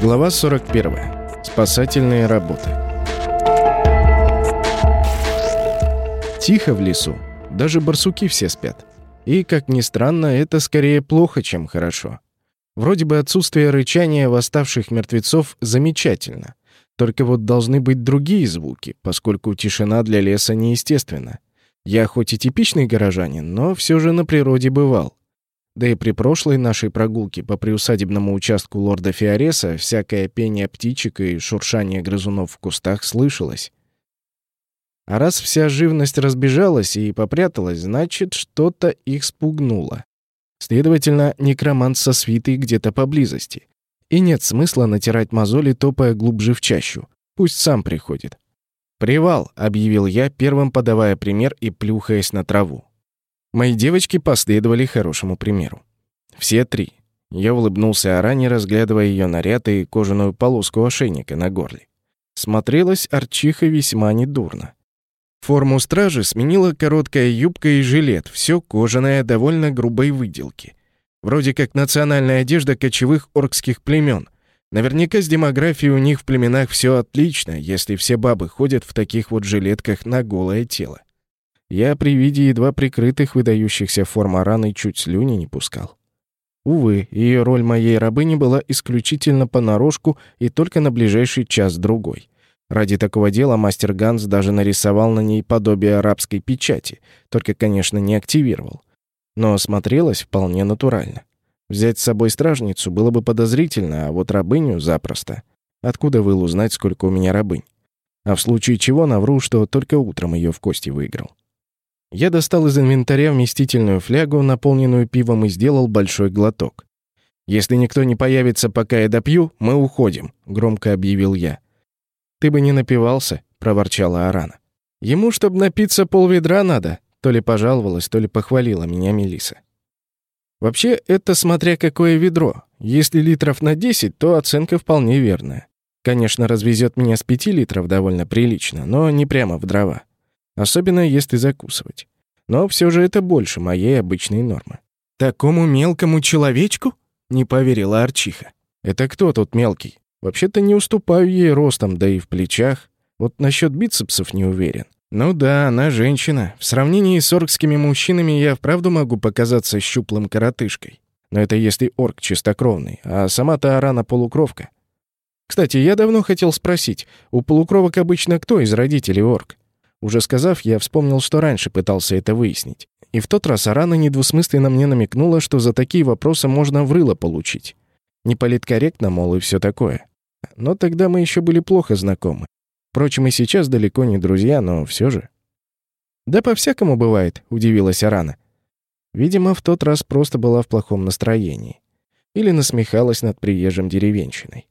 Глава 41. Спасательные работы. Тихо в лесу. Даже барсуки все спят. И, как ни странно, это скорее плохо, чем хорошо. Вроде бы отсутствие рычания восставших мертвецов замечательно. Только вот должны быть другие звуки, поскольку тишина для леса неестественна. Я хоть и типичный горожанин, но все же на природе бывал. Да и при прошлой нашей прогулке по приусадебному участку лорда Фиореса всякое пение птичек и шуршание грызунов в кустах слышалось. А раз вся живность разбежалась и попряталась, значит, что-то их спугнуло. Следовательно, некромант со свитой где-то поблизости. И нет смысла натирать мозоли, топая глубже в чащу. Пусть сам приходит. «Привал», — объявил я, первым подавая пример и плюхаясь на траву. Мои девочки последовали хорошему примеру. Все три. Я улыбнулся Аране, разглядывая ее наряд и кожаную полоску ошейника на горле. Смотрелась Арчиха весьма недурно. Форму стражи сменила короткая юбка и жилет, все кожаное, довольно грубой выделки. Вроде как национальная одежда кочевых оркских племен. Наверняка с демографией у них в племенах все отлично, если все бабы ходят в таких вот жилетках на голое тело. Я при виде едва прикрытых выдающихся форм раны чуть слюни не пускал. Увы, ее роль моей рабыни была исключительно понарошку и только на ближайший час-другой. Ради такого дела мастер Ганс даже нарисовал на ней подобие арабской печати, только, конечно, не активировал. Но смотрелось вполне натурально. Взять с собой стражницу было бы подозрительно, а вот рабыню — запросто. Откуда Выл узнать, сколько у меня рабынь? А в случае чего навру, что только утром ее в кости выиграл. Я достал из инвентаря вместительную флягу, наполненную пивом, и сделал большой глоток. «Если никто не появится, пока я допью, мы уходим», — громко объявил я. «Ты бы не напивался», — проворчала Арана. «Ему, чтобы напиться, полведра надо», — то ли пожаловалась, то ли похвалила меня Мелиса. Вообще, это смотря какое ведро. Если литров на 10, то оценка вполне верная. Конечно, развезет меня с 5 литров довольно прилично, но не прямо в дрова. Особенно если закусывать. Но все же это больше моей обычной нормы. «Такому мелкому человечку?» — не поверила Арчиха. «Это кто тут мелкий? Вообще-то не уступаю ей ростом, да и в плечах. Вот насчет бицепсов не уверен. Ну да, она женщина. В сравнении с оркскими мужчинами я вправду могу показаться щуплым коротышкой. Но это если орк чистокровный, а сама-то Арана полукровка. Кстати, я давно хотел спросить, у полукровок обычно кто из родителей орк? Уже сказав, я вспомнил, что раньше пытался это выяснить. И в тот раз Арана недвусмысленно мне намекнула, что за такие вопросы можно в рыло получить. Неполиткорректно, мол, и все такое. Но тогда мы еще были плохо знакомы. Впрочем, и сейчас далеко не друзья, но все же. «Да по-всякому бывает», — удивилась Арана. Видимо, в тот раз просто была в плохом настроении. Или насмехалась над приезжим деревенщиной.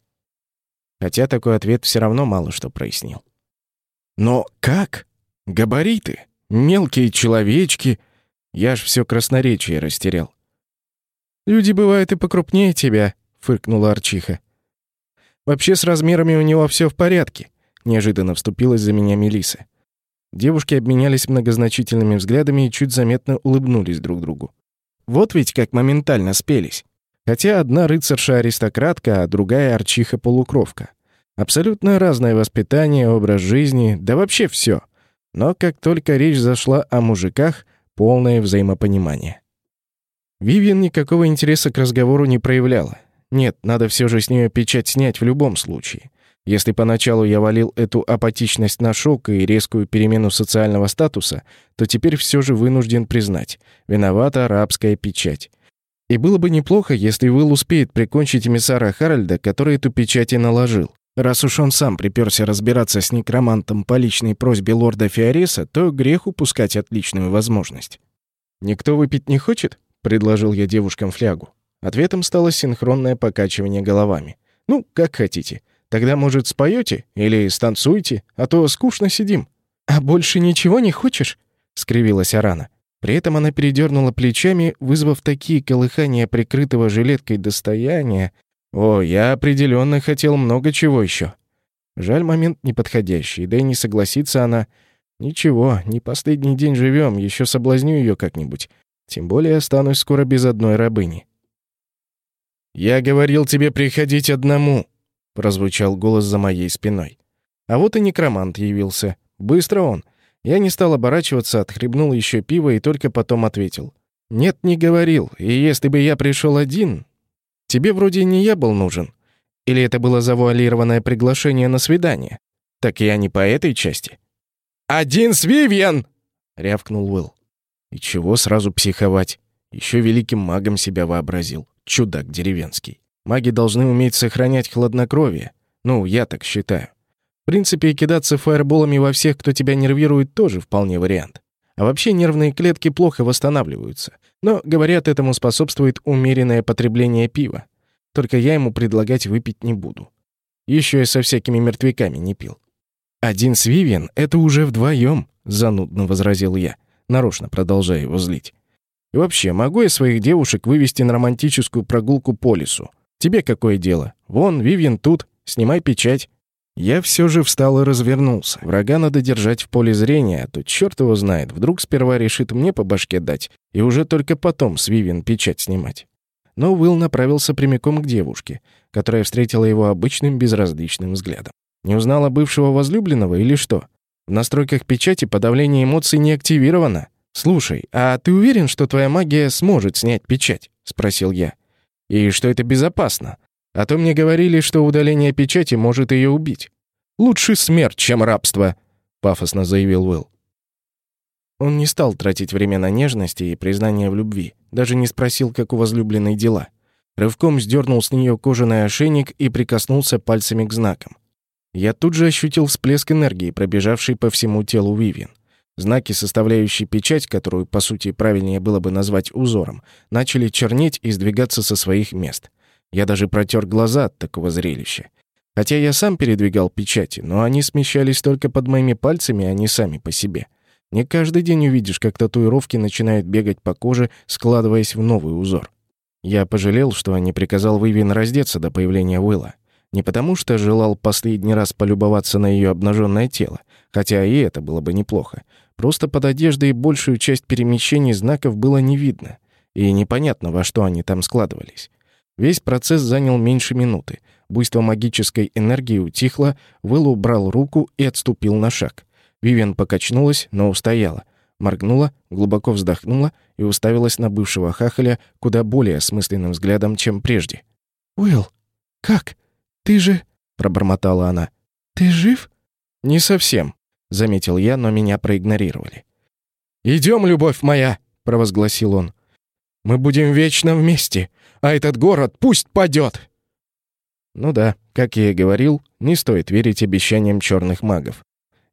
Хотя такой ответ все равно мало что прояснил. «Но как?» Габариты, мелкие человечки. Я ж все красноречие растерял. «Люди бывают и покрупнее тебя», — фыркнула Арчиха. «Вообще с размерами у него все в порядке», — неожиданно вступилась за меня Мелиса. Девушки обменялись многозначительными взглядами и чуть заметно улыбнулись друг другу. Вот ведь как моментально спелись. Хотя одна рыцарша-аристократка, а другая арчиха-полукровка. Абсолютно разное воспитание, образ жизни, да вообще все. Но как только речь зашла о мужиках, полное взаимопонимание. Вивиан никакого интереса к разговору не проявляла. Нет, надо все же с нее печать снять в любом случае. Если поначалу я валил эту апатичность на шок и резкую перемену социального статуса, то теперь все же вынужден признать, виновата арабская печать. И было бы неплохо, если Уилл успеет прикончить эмиссара Харальда, который эту печать и наложил. Раз уж он сам приперся разбираться с некромантом по личной просьбе лорда Фиореса, то грех упускать отличную возможность. «Никто выпить не хочет?» — предложил я девушкам флягу. Ответом стало синхронное покачивание головами. «Ну, как хотите. Тогда, может, споете или станцуете, а то скучно сидим». «А больше ничего не хочешь?» — скривилась Арана. При этом она передернула плечами, вызвав такие колыхания прикрытого жилеткой достояния, о, я определенно хотел много чего еще. Жаль, момент неподходящий, да и не согласится она. Ничего, не последний день живем, еще соблазню ее как-нибудь. Тем более останусь скоро без одной рабыни. «Я говорил тебе приходить одному», — прозвучал голос за моей спиной. А вот и некромант явился. Быстро он. Я не стал оборачиваться, отхлебнул еще пиво и только потом ответил. «Нет, не говорил. И если бы я пришел один, тебе вроде не я был нужен. Или это было завуалированное приглашение на свидание? Так я не по этой части». «Один с Вивьен!» — рявкнул Уилл. И чего сразу психовать? Еще великим магом себя вообразил. Чудак деревенский. Маги должны уметь сохранять хладнокровие. Ну, я так считаю. В принципе, кидаться фаерболами во всех, кто тебя нервирует, тоже вполне вариант. А вообще нервные клетки плохо восстанавливаются. Но, говорят, этому способствует умеренное потребление пива. Только я ему предлагать выпить не буду. Еще и со всякими мертвяками не пил. «Один с Вивиан — это уже вдвоем», — занудно возразил я нарочно продолжая его злить. «И вообще, могу я своих девушек вывести на романтическую прогулку по лесу? Тебе какое дело? Вон, Вивьен тут, снимай печать». Я все же встал и развернулся. Врага надо держать в поле зрения, а то черт его знает, вдруг сперва решит мне по башке дать, и уже только потом с Вивиан печать снимать. Но Уилл направился прямиком к девушке, которая встретила его обычным безразличным взглядом. Не узнала бывшего возлюбленного или что? В настройках печати подавление эмоций не активировано. Слушай, а ты уверен, что твоя магия сможет снять печать? спросил я. И что это безопасно? А то мне говорили, что удаление печати может ее убить. Лучше смерть, чем рабство, пафосно заявил Уилл. Он не стал тратить время на нежности и признание в любви, даже не спросил, как у возлюбленной дела. Рывком сдернул с нее кожаный ошейник и прикоснулся пальцами к знакам. Я тут же ощутил всплеск энергии, пробежавший по всему телу Вивиан. Знаки, составляющие печать, которую, по сути, правильнее было бы назвать узором, начали чернеть и сдвигаться со своих мест. Я даже протер глаза от такого зрелища. Хотя я сам передвигал печати, но они смещались только под моими пальцами, а не сами по себе. Не каждый день увидишь, как татуировки начинают бегать по коже, складываясь в новый узор. Я пожалел, что не приказал Вивиан раздеться до появления Уилла. Не потому что желал последний раз полюбоваться на ее обнаженное тело, хотя и это было бы неплохо. Просто под одеждой большую часть перемещений знаков было не видно, и непонятно, во что они там складывались. Весь процесс занял меньше минуты. Буйство магической энергии утихло, Вэлл убрал руку и отступил на шаг. Вивен покачнулась, но устояла. Моргнула, глубоко вздохнула и уставилась на бывшего хахаля куда более осмысленным взглядом, чем прежде. «Уилл, как?» «Ты же...» — пробормотала она. «Ты жив?» «Не совсем», — заметил я, но меня проигнорировали. «Идем, любовь моя!» — провозгласил он. «Мы будем вечно вместе, а этот город пусть падет!» Ну да, как я и говорил, не стоит верить обещаниям черных магов.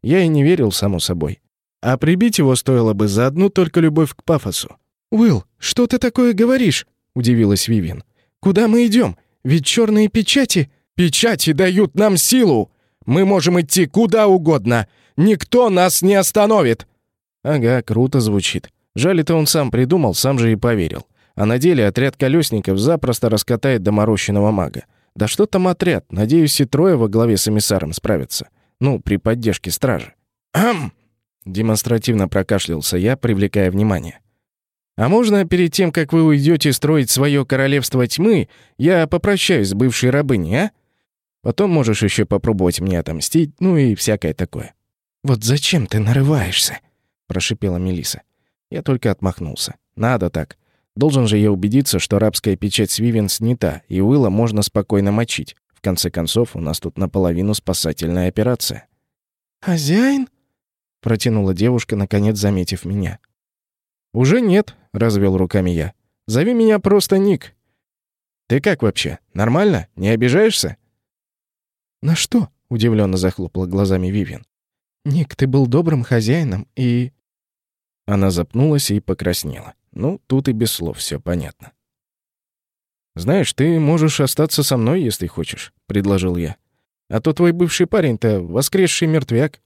Я и не верил, само собой. А прибить его стоило бы за одну только любовь к пафосу. «Уилл, что ты такое говоришь?» — удивилась Вивин. «Куда мы идем? Ведь черные печати...» Печати дают нам силу. Мы можем идти куда угодно. Никто нас не остановит». Ага, круто звучит. Жаль, это он сам придумал, сам же и поверил. А на деле отряд колесников запросто раскатает доморощенного мага. Да что там отряд? Надеюсь, и трое во главе с эмиссаром справятся. Ну, при поддержке стражи. «Ам!» Демонстративно прокашлялся я, привлекая внимание. А можно перед тем, как вы уйдете строить свое королевство тьмы, я попрощаюсь с бывшей рабыней, а? Потом можешь еще попробовать мне отомстить, ну и всякое такое». «Вот зачем ты нарываешься?» — прошипела Мелиса. Я только отмахнулся. «Надо так. Должен же я убедиться, что рабская печать Свивен снята, и Уилла можно спокойно мочить. В конце концов, у нас тут наполовину спасательная операция». «Хозяин?» — протянула девушка, наконец заметив меня. «Уже нет», — развел руками я. «Зови меня просто Ник». «Ты как вообще? Нормально? Не обижаешься?» «На что?» — удивленно захлопала глазами Вивиан. «Ник, ты был добрым хозяином и...» Она запнулась и покраснела. Ну, тут и без слов все понятно. «Знаешь, ты можешь остаться со мной, если хочешь», — предложил я. «А то твой бывший парень-то воскресший мертвяк».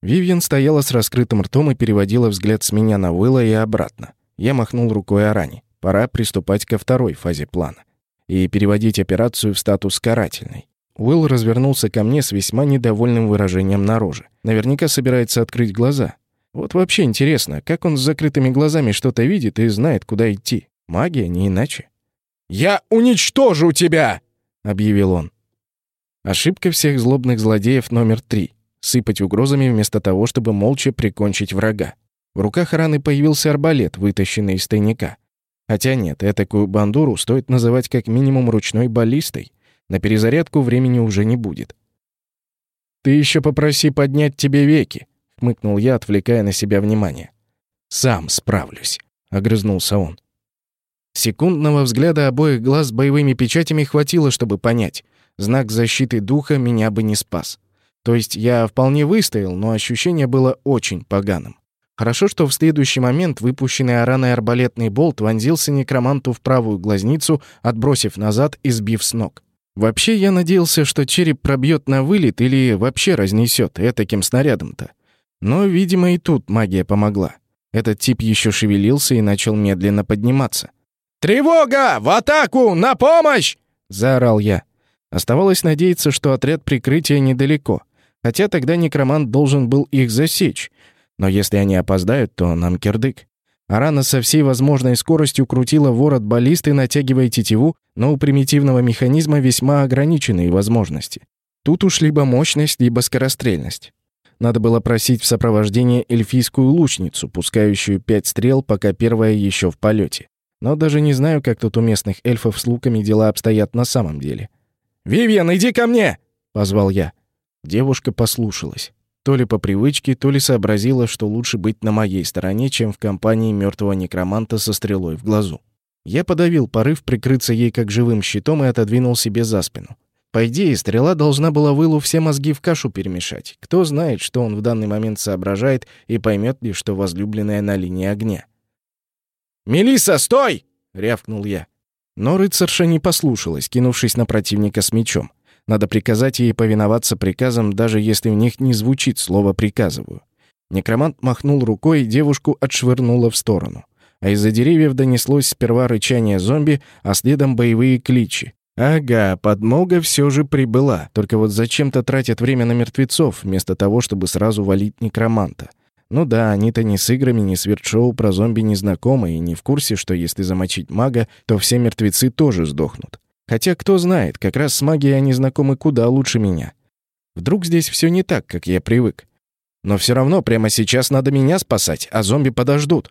Вивьен стояла с раскрытым ртом и переводила взгляд с меня на Уилла и обратно. Я махнул рукой Арани. Пора приступать ко второй фазе плана. И переводить операцию в статус карательной. Уилл развернулся ко мне с весьма недовольным выражением на роже. Наверняка собирается открыть глаза. Вот вообще интересно, как он с закрытыми глазами что-то видит и знает, куда идти. Магия, не иначе. «Я уничтожу тебя!» — объявил он. Ошибка всех злобных злодеев номер три — сыпать угрозами вместо того, чтобы молча прикончить врага. В руках раны появился арбалет, вытащенный из тайника. Хотя нет, этакую бандуру стоит называть как минимум ручной баллистой. На перезарядку времени уже не будет. «Ты еще попроси поднять тебе веки», — хмыкнул я, отвлекая на себя внимание. «Сам справлюсь», — огрызнулся он. Секундного взгляда обоих глаз с боевыми печатями хватило, чтобы понять. Знак защиты духа меня бы не спас. То есть я вполне выстоял, но ощущение было очень поганым. Хорошо, что в следующий момент выпущенный Араной арбалетный болт вонзился некроманту в правую глазницу, отбросив назад и сбив с ног. Вообще, я надеялся, что череп пробьет на вылет или вообще разнесет этаким снарядом-то. Но, видимо, и тут магия помогла. Этот тип еще шевелился и начал медленно подниматься. «Тревога! В атаку! На помощь!» — заорал я. Оставалось надеяться, что отряд прикрытия недалеко. Хотя тогда некромант должен был их засечь. Но если они опоздают, то нам кирдык. Арана со всей возможной скоростью крутила ворот баллисты, натягивая тетиву, но у примитивного механизма весьма ограниченные возможности. Тут уж либо мощность, либо скорострельность. Надо было просить в сопровождение эльфийскую лучницу, пускающую пять стрел, пока первая еще в полете. Но даже не знаю, как тут у местных эльфов с луками дела обстоят на самом деле. «Вивьен, иди ко мне!» — позвал я. Девушка послушалась. То ли по привычке, то ли сообразила, что лучше быть на моей стороне, чем в компании мертвого некроманта со стрелой в глазу. Я подавил порыв прикрыться ей как живым щитом и отодвинул себе за спину. По идее, стрела должна была Вылу все мозги в кашу перемешать. Кто знает, что он в данный момент соображает и поймет ли, что возлюбленная на линии огня. Мелисса, стой!» — рявкнул я. Но рыцарша не послушалась, кинувшись на противника с мечом. Надо приказать ей повиноваться приказам, даже если в них не звучит слово «приказываю». Некромант махнул рукой, и девушку отшвырнуло в сторону. А из-за деревьев донеслось сперва рычание зомби, а следом боевые кличи. Ага, подмога все же прибыла, только вот зачем-то тратят время на мертвецов, вместо того, чтобы сразу валить некроманта. Ну да, они-то ни с играми, ни с вертшоу про зомби не знакомы и не в курсе, что если замочить мага, то все мертвецы тоже сдохнут. Хотя, кто знает, как раз с магией они знакомы куда лучше меня. Вдруг здесь все не так, как я привык. Но все равно прямо сейчас надо меня спасать, а зомби подождут.